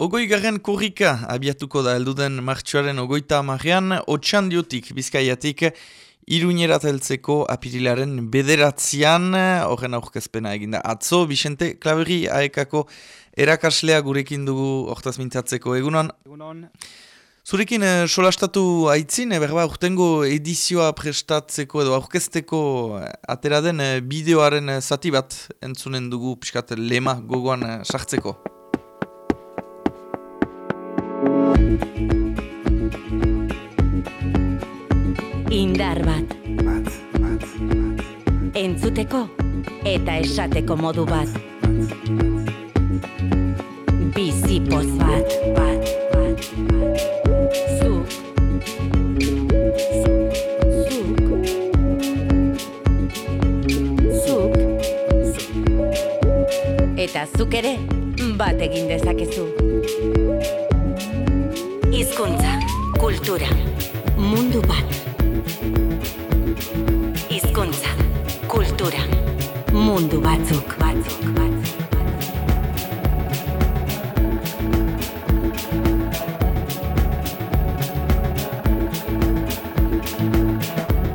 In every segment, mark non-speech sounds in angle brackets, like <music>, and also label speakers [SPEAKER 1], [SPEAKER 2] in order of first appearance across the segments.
[SPEAKER 1] Ogoi garen kurrika abiatuko da elduden martxoaren ogoita amarrean, otxandiotik, bizkaiatik, iruñerat heltzeko apirilaren bederatzean, horren aurkezpena eginda. Atzo, Vicente Klaveri aekako erakaslea gurekin dugu hortaz mintzatzeko. Egunon?
[SPEAKER 2] Egunon.
[SPEAKER 1] Zurekin eh, solastatu aitzin, eh, berba urtengo edizioa prestatzeko edo aurkezteko eh, atera den bideoaren zati bat entzunen dugu piskat lema gogoan sartzeko.
[SPEAKER 3] Indar bat. Entzuteko eta esateko modu bat. Bizipoz bat. bat, bat, bat. Zuk. Zuk. Zuk. Eta zuk ere bat egin dezakezu. Hizkuntza, kultura, mundu bat. Hizkuntza, kultura, mundu batzuk, batzuk, batzuk.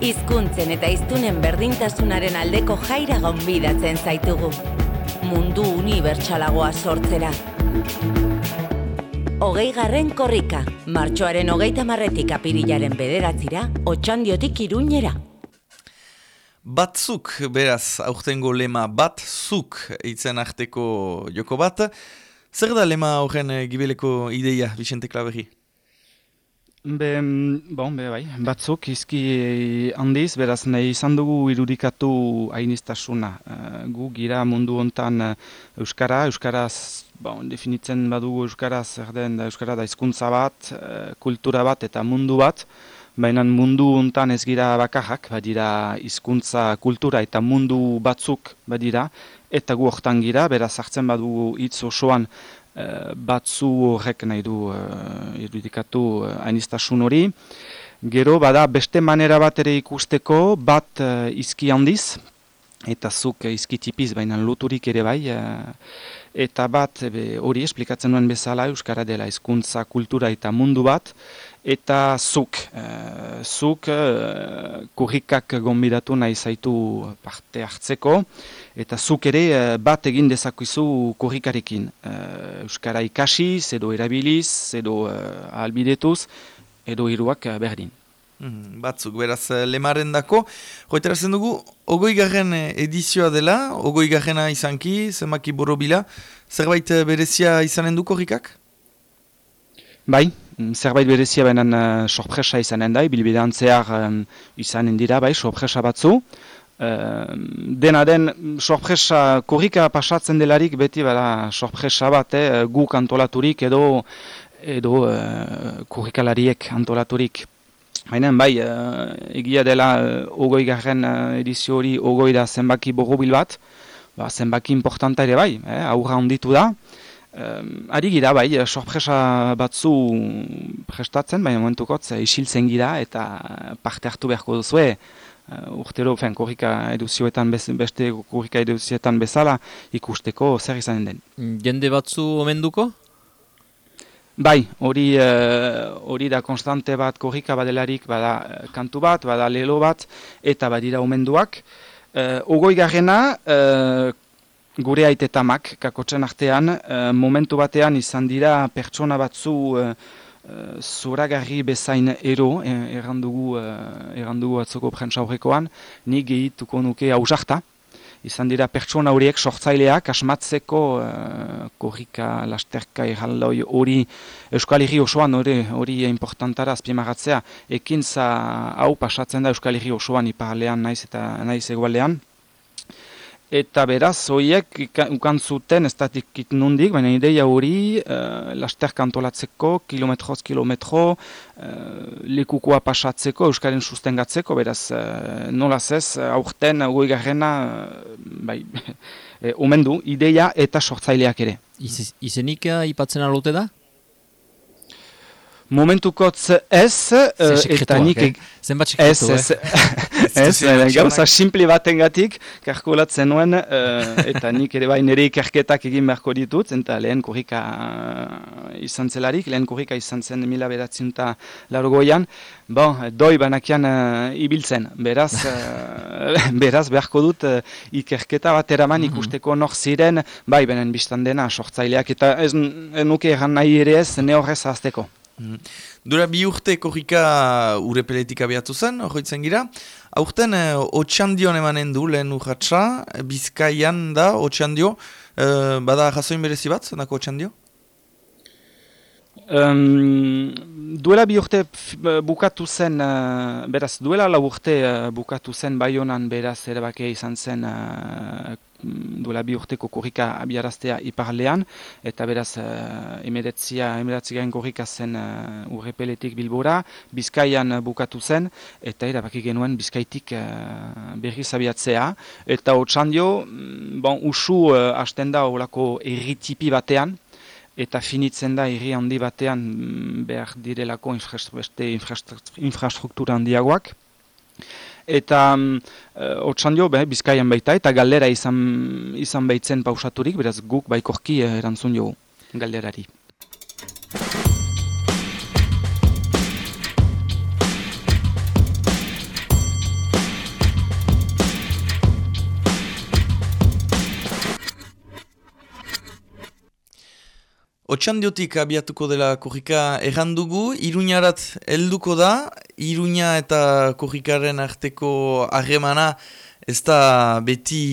[SPEAKER 3] Hizkuntzen eta hiztunen berdintasunaren aldeko jaira gonbidatzen zaitugu. Mundu unibertsalagoa sortzera. Hogei garren korrika, martxoaren hogeita marretik apirilaren bederatzira, otxandiotik iruñera.
[SPEAKER 1] Batzuk, beraz, aurtengo lema batzuk itzen arteko joko bat. Zer da lema horren eh, gibeleko ideia, Vicente Klaveri?
[SPEAKER 2] Be, mm, bon, be, bai, batzuk izki handiz, beraz nahi izan dugu irudikatu ainistasuna. Uh, gu gira mundu hontan uh, Euskara, Euskaraz, bon, definitzen badugu Euskaraz zer den, da Euskara da hizkuntza bat, uh, kultura bat eta mundu bat, baina mundu hontan ez gira bakarrak, badira hizkuntza, kultura eta mundu batzuk badira, eta gu hortan gira, beraz hartzen badugu hitz osoan Eh, batzu horrek nahi du uh, irudikatu uh, ainistasun hori. Gero, bada, beste manera bat ere ikusteko, bat izki handiz, eta zuk izki tipiz, baina loturik ere bai, eta bat hori esplikatzen duen bezala Euskara dela hizkuntza kultura eta mundu bat, eta zuk, uh, zuk uh, kurrikak gombidatu nahi zaitu parte hartzeko, eta zuk ere uh, bat egin dezakuizu kurrikarekin. Uh, Euskara ikasiz, edo erabiliz, edo uh, albidetuz, edo hiruak berdin.
[SPEAKER 1] Mm, batzuk, beraz, lemaren dako. Joiterazen dugu, ogoi garren edizioa dela, ogoi garrena izanki, zemaki borobila, zerbait berezia izanen du korrikak?
[SPEAKER 2] Bai, zerbait berezia benen uh, sorpresa izanen da, bilbidean zehar um, izanen dira, bai, sorpresa batzu. Uh, dena den, sorpresa korrika pasatzen delarik beti bera sorpresa bat, eh, guk antolaturik edo edo uh, korrikalariek antolaturik. Baina, bai, uh, egia dela uh, ogoi garren uh, edizio hori ogoi da zenbaki bogobil bat, ba, zenbaki importanta ere bai, eh, aurra onditu da. Um, ari gira, bai, sorpresa batzu prestatzen, baina momentukotz isiltzen gira eta parte hartu beharko duzue. Uh, urtero, fen, korrika eduzioetan, beste korrika eduzioetan bezala ikusteko zer izanen den.
[SPEAKER 4] Jende batzu omenduko?
[SPEAKER 2] Bai, hori hori da konstante bat korrika badelarik, bada kantu bat, bada lelo bat, eta badira omenduak. Uh, ogoi garrena, gure aitetamak, kakotzen artean, momentu batean izan dira pertsona batzu uh, zuragarri bezain ero, errandugu, errandugu atzoko prentsa horrekoan, ni gehituko nuke hausarta, izan dira pertsona horiek sortzaileak asmatzeko uh, korrika lasterka erraldoi hori Euskal Herri osoan hori hori importantara azpimarratzea ekintza hau pasatzen da Euskal Herri osoan iparlean naiz eta naiz egualean Eta beraz, horiek ukan zuten, ez datik nundik, baina ideia hori, uh, laster kantolatzeko, kilometroz kilometro, uh, lekukoa pasatzeko, euskaren sustengatzeko, beraz, uh, nolaz ez, aurten, goi garrena, bai, <laughs> omen du, ideia eta sortzaileak ere.
[SPEAKER 4] Iz, izenik ipatzen alote da?
[SPEAKER 2] Momentukotz <laughs> ez, uh, eta nik...
[SPEAKER 4] Eh? Zenbat
[SPEAKER 2] ez, ez, ez, ez, gauza simple baten gatik, karkolatzen nuen, uh, eta nik ere bai nire ikerketak egin beharko ditut, eta lehen kurrika uh, izan zelarik, lehen kurrika izan zen mila beratzen eta largoian, bon, doi banakian uh, ibiltzen, beraz, uh, <laughs> beraz beharko dut uh, ikerketa bat eraman mm -hmm. ikusteko nor ziren, bai benen biztan dena sortzaileak, eta ez nuke erran nahi ere ez, ne horrez azteko.
[SPEAKER 1] Mm. Dura bi urte korrika urepeletik abiatu zen, horretzen gira. Aurten, eh, otxandion emanen du lehen urratxa, bizkaian da, otxandio. Eh, bada jasoin berezi bat, zenako otxandio?
[SPEAKER 2] Um, duela bi urte bukatu zen, uh, beraz, duela la urte uh, bukatu zen baionan beraz ere izan zen uh, duela bi urteko korrika abiaraztea iparlean, eta beraz uh, emeretzia, emeretzia korrika zen uh, urrepeletik bilbora, bizkaian bukatu zen, eta erabaki genuen bizkaitik uh, berriz abiatzea, eta otxandio, mm, bon, usu hasten da olako erritipi batean, eta finitzen da hiri handi batean mm, behar direlako infrastruktura handiagoak. Eta uh, otsan dio, bizkaian baita, eta galdera izan, izan baitzen pausaturik, beraz guk baikorki eh, erantzun jo galderari.
[SPEAKER 1] Otxandiotik abiatuko dela korrika errandugu, Iruñarat helduko da, Iruña eta korrikaren arteko harremana ez da beti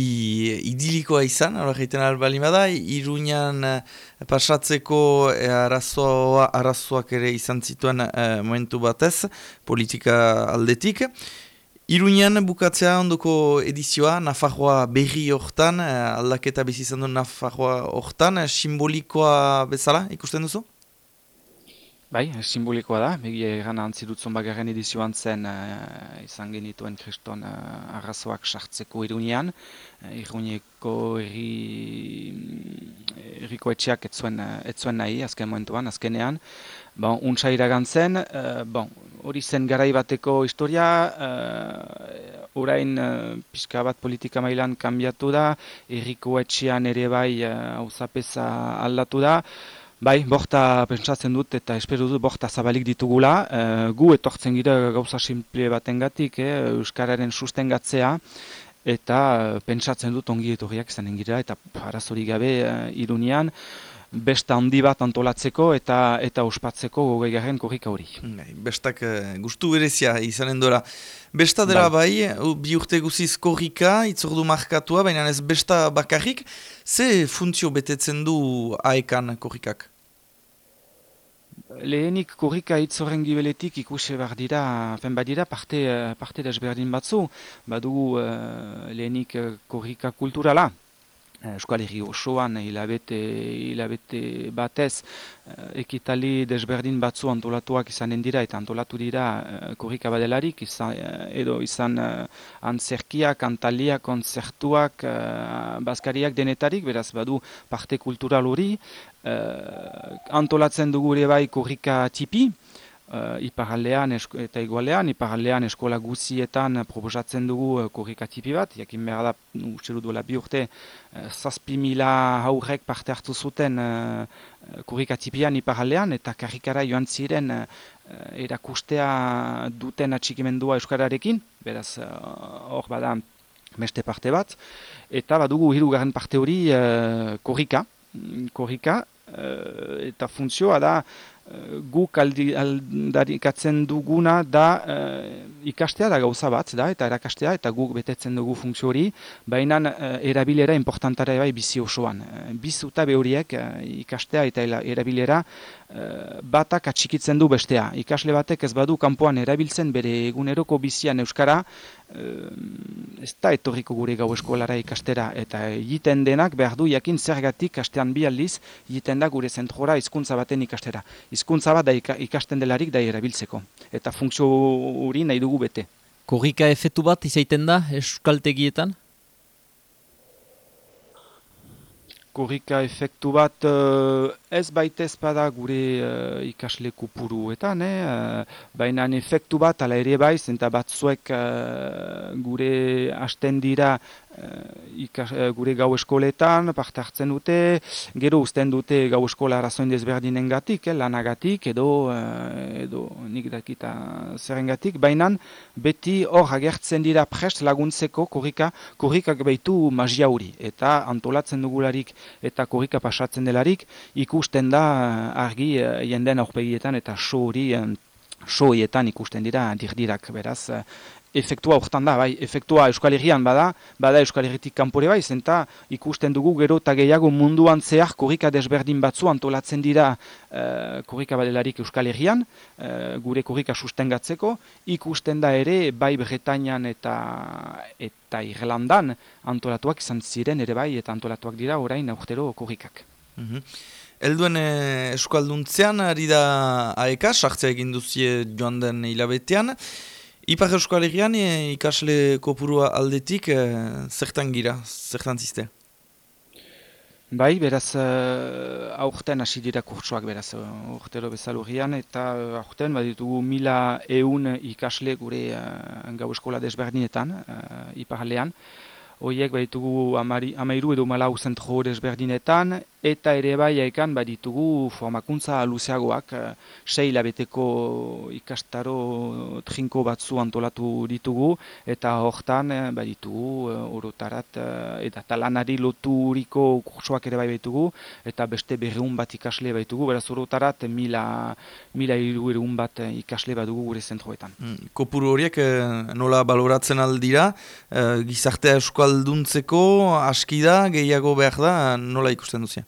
[SPEAKER 1] idilikoa izan, hori egiten albali bada, Iruñan eh, pasatzeko eh, arazoak ere izan zituen eh, momentu batez, politika aldetik. Iruñan bukatzea ondoko edizioa, Nafarroa berri hortan, eh, aldaketa bizizan du Nafarroa hortan, eh, simbolikoa bezala ikusten duzu?
[SPEAKER 2] Bai, simbolikoa da, begi egan antzidutzen bagarren edizioan zen uh, izan genituen kriston uh, arrazoak sartzeko Iruñan, uh, Iruñeko erri, erriko etxeak etzuen, etzuen nahi, azken momentuan, azkenean, bon, untsa iragantzen, uh, bon, hori zen garai bateko historia, uh, orain uh, pixka bat politika mailan kanbiatu da, erriko etxean ere bai hau uh, aldatu da, Bai, borta pentsatzen dut eta espero dut borta zabalik ditugula. Uh, gu etortzen gira gauza simple batengatik, eh, Euskararen sustengatzea, eta pentsatzen dut ongi etorriak izanen gira, eta arazori gabe uh, irunian, besta handi bat antolatzeko eta eta ospatzeko gogeigarren korrika hori.
[SPEAKER 1] Bai, bestak gustu berezia izanen dora. Besta dela bai, bai bi urte guziz korrika, itzordu markatua, baina ez besta bakarrik, ze funtzio betetzen du aekan korrikak?
[SPEAKER 2] Lehenik korrika itzorren gibeletik ikusi behar dira, fen badira parte, parte desberdin batzu, badugu uh, lehenik korrika kulturala, Euskal Herri osoan hilabete, hilabete batez eh, ekitali desberdin batzu antolatuak izanen dira eta antolatu dira uh, korrika badelarik izan, edo izan uh, antzerkiak, antaliak, konzertuak, uh, bazkariak denetarik, beraz badu parte kultural hori. Antolatzen dugu ere bai korrika tipi, uh, iparaldean eta igualean, iparaldean eskola guzietan proposatzen dugu uh, korrikatipi bat, jakin behar da, uste duela bi urte, uh, zazpi mila haurrek parte hartu zuten uh, korrikatipian iparaldean, eta karrikara joan ziren uh, erakustea duten atxikimendua euskararekin, beraz hor uh, bada beste parte bat, eta badugu hirugarren parte hori uh, korrika, korrika, eta funtzioa da, guk aldarikatzen duguna da uh, ikastea da gauza bat, da, eta erakastea, eta guk betetzen dugu funtzio hori, baina erabilera importantara bai bizi osoan. Uh, Bizuta behoriek ikastea eta erabilera batak atxikitzen du bestea. Ikasle batek ez badu kanpoan erabiltzen bere eguneroko bizian euskara, ez da etorriko gure gau eskolara ikastera eta egiten denak behar du jakin zergatik kastean bi aldiz egiten da gure zentrora hizkuntza baten ikastera. Hizkuntza bat da ikasten delarik da erabiltzeko eta funtzio hori nahi dugu bete.
[SPEAKER 4] Korrika efetu bat izaiten da euskaltegietan?
[SPEAKER 2] korrika efektu bat uh, ez baitez bada gure uh, ikasle kupuruetan, eh? uh, baina efektu bat ala ere baiz, eta batzuek uh, gure hasten dira ikas, gure gau eskoletan, parte hartzen dute, gero uzten dute gau eskola arazoin dezberdinen eh? lanagatik, edo, edo nik dakita zerrengatik, baina beti hor agertzen dira prest laguntzeko korrika, korrikak behitu magia hori, eta antolatzen dugularik eta korrika pasatzen delarik, ikusten da eh, argi uh, jenden aurpegietan eta so hori uh, soietan ikusten dira dirdirak, beraz, efektua hortan da, bai, efektua Euskal Herrian bada, bada Euskal Herritik kanpore bai, zenta ikusten dugu gero eta gehiago munduan zehar korrika desberdin batzu antolatzen dira uh, korrika badelarik Euskal Herrian, uh, gure korrika sustengatzeko, ikusten da ere bai Bretañan eta eta Irlandan antolatuak izan ziren ere bai, eta antolatuak dira orain aurtero korrikak.
[SPEAKER 1] Mm Elduen eh, eskualduntzean, ari da aeka, sartzea egin duzie joan den hilabetean. Ipar Euskal e, ikasle kopurua aldetik e, zertan gira, zertan ziste?
[SPEAKER 2] Bai, beraz, uh, aurten hasi dira kurtsuak beraz, uh, urtero bezalurian, eta aurten baditugu mila eun ikasle gure uh, gau eskola desberdinetan, uh, ipar Hoiek baditugu amairu edo malau zentro desberdinetan, eta ere bai haikan baditugu formakuntza luzeagoak, eh, sei labeteko ikastaro trinko batzu antolatu ditugu, eta hortan eh, baditugu eh, orotarat eta talanari loturiko kursoak ere bai baitugu, eta beste berreun bat ikasle baitugu, beraz orotarat mila, mila iru bat ikasle badugu gure zentroetan.
[SPEAKER 1] Mm, kopuru horiek nola baloratzen aldira, gizartea eskual alduntzeko aski da, gehiago behar da, nola ikusten duzia?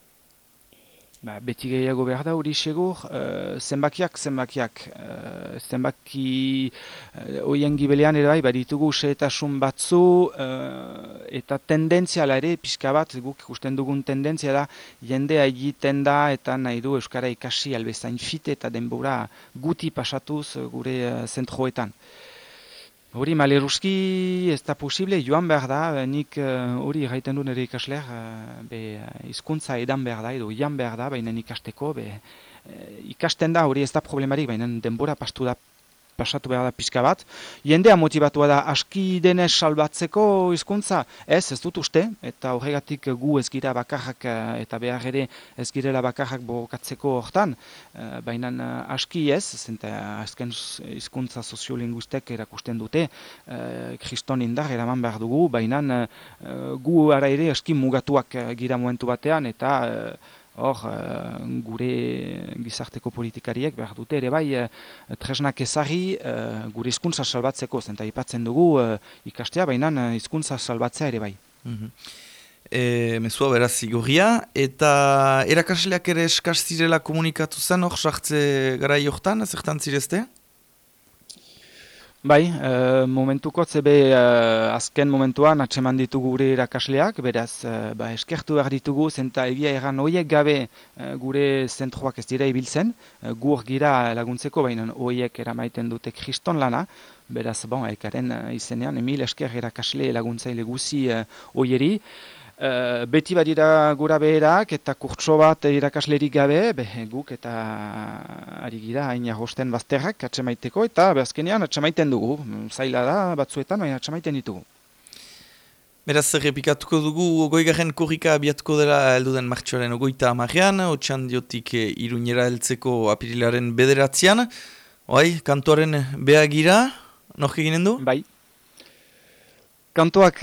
[SPEAKER 2] Ba, beti gehiago behar da hori segur, uh, zenbakiak, zenbakiak, uh, zenbaki uh, oien gibelean ere bai, baditugu seetasun batzu, eta tendentziala ere, pixka bat, guk ikusten dugun tendentzia da, jendea egiten da, eta nahi du Euskara ikasi albezain fite eta denbora guti pasatuz gure zentroetan. Hori maleruski ez da posible joan behar da, nik eh, hori uh, gaiten du nire ikasleak uh, be hizkuntza edan behar da, edo ian behar da, baina ikasteko, be, uh, ikasten da hori ez da problemarik, baina denbora pastu da pasatu behar da pixka bat. Jendea motibatua da aski denez salbatzeko hizkuntza. Ez, ez dut uste, eta horregatik gu ez gira bakarrak eh, eta behar ere ez girela bakarrak bokatzeko hortan, eh, baina eh, aski ez, zenta azken hizkuntza soziolinguistek erakusten dute, kriston indar eraman behar dugu, baina gu ara ere aski mugatuak gira momentu batean, eta hor, uh, gure gizarteko politikariek behar dute ere bai uh, tresnak ezari uh, gure hizkuntza salbatzeko, zenta ipatzen dugu ikastea, baina hizkuntza salbatzea ere bai. Mm -hmm.
[SPEAKER 1] e, mezua beraz zigorria, eta erakasleak ere eskaz zirela komunikatu zen, hor, sartze gara johtan, zertan zirezte?
[SPEAKER 2] Bai, e, momentuko zebe e, azken momentuan atseman ditugu gure irakasleak, beraz, e, ba, eskertu behar ditugu, zenta egia egan hoiek gabe gure zentroak ez dira ibiltzen, e, gur gira laguntzeko, baina hoiek eramaiten dute kriston lana, beraz, bon, ekaren izenean, emil esker irakasle laguntzaile guzi e, hoieri, Uh, beti badira gura beherak eta kurtso bat irakaslerik gabe, be, guk eta ari gira hain jagosten bazterrak atxemaiteko eta behazkenean atxemaiten dugu. Zaila da batzuetan, baina atxemaiten ditugu.
[SPEAKER 1] Beraz, repikatuko dugu, goigarren korrika abiatuko dela elduden martxoaren ogoita amarean, otxan diotik eh, iruñera heltzeko apirilaren bederatzean. Oai, kantoaren behagira, nork eginen du?
[SPEAKER 2] Bai. Kantoak,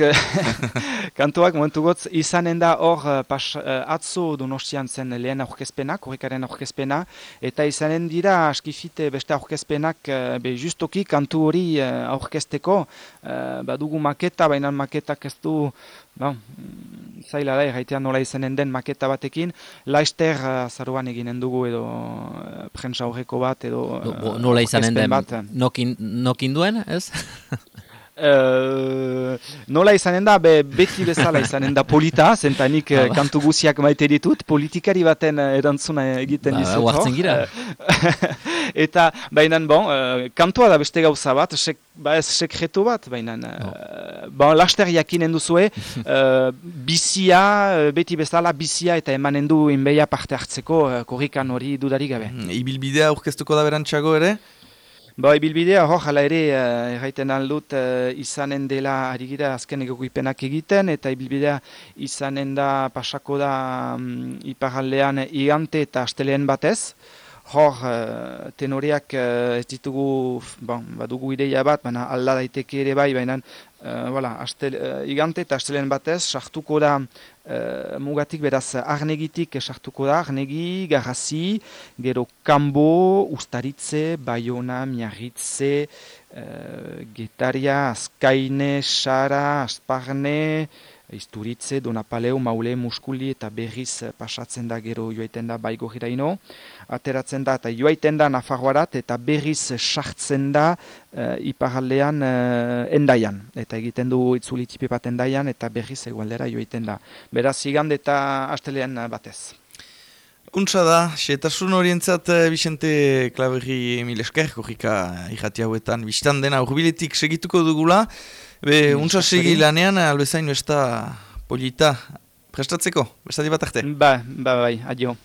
[SPEAKER 2] <laughs> kantoak momentu gotz, izanen da hor uh, pas, uh, atzo donostian zen lehen aurkezpena, korrikaren aurkezpena, eta izanen dira askifite beste aurkezpenak be justoki kantu hori aurkezteko, badugu maketa, baina maketak ez du, no, zaila da, erraitean nola izanen den maketa batekin, laister zaruan eginen dugu edo prensa horreko bat, edo
[SPEAKER 4] uh, nola izanen den, nokin, nokin duen, ez? <laughs>
[SPEAKER 2] Uh, nola izanen da, be, beti bezala izanen da polita, zentanik uh, kantu guziak maite ditut, politikari baten uh, erantzuna egiten ba, dizut.
[SPEAKER 4] Ba, gira. <laughs>
[SPEAKER 2] eta, baina, bon, uh, kantua da beste gauza bat, sek, ba ez sekretu bat, baina, uh, bon, laster jakinen duzue, uh, <laughs> bizia, beti bezala, bizia eta emanen du inbeia parte hartzeko uh, korrikan hori dudarik gabe.
[SPEAKER 1] Hmm, ibilbidea aurkeztuko da berantxago ere?
[SPEAKER 2] Ba, ibilbidea, hor, jala ere, uh, erraiten aldut, uh, izanen dela gira azken egokipenak egiten, eta ibilbidea izanen da pasako da um, iparaldean igante eta asteleen batez. Hor, uh, tenoreak uh, ez ditugu, bon, badugu ideia bat, baina alda daiteke ere bai, baina uh, voilà, astel, uh, igante eta asteleen batez, sartuko da Uh, mugatik beraz arnegitik sartuko da, arnegi, garrazi, gero kanbo, ustaritze, baiona, miarritze, uh, getaria, azkaine, sara, asparne, Izturitze, Donapaleu, Maule, Muskuli eta berriz pasatzen da gero joaiten da baigo ino. Ateratzen da eta joaiten da Nafarroarat eta berriz sartzen da uh, iparaldean uh, endaian. Eta egiten du itzulitipe bat endaian eta berriz egualdera joaiten da. Beraz, igande eta astelean batez.
[SPEAKER 1] Untsa da, xetasun orientzat Vicente Klaberri Milesker, korrika irrati hauetan, biztan dena urbiletik segituko dugula. Be, untsa segi lanean, albezaino ez da polita prestatzeko, bestati bat arte.
[SPEAKER 2] Ba, ba, bai, adio.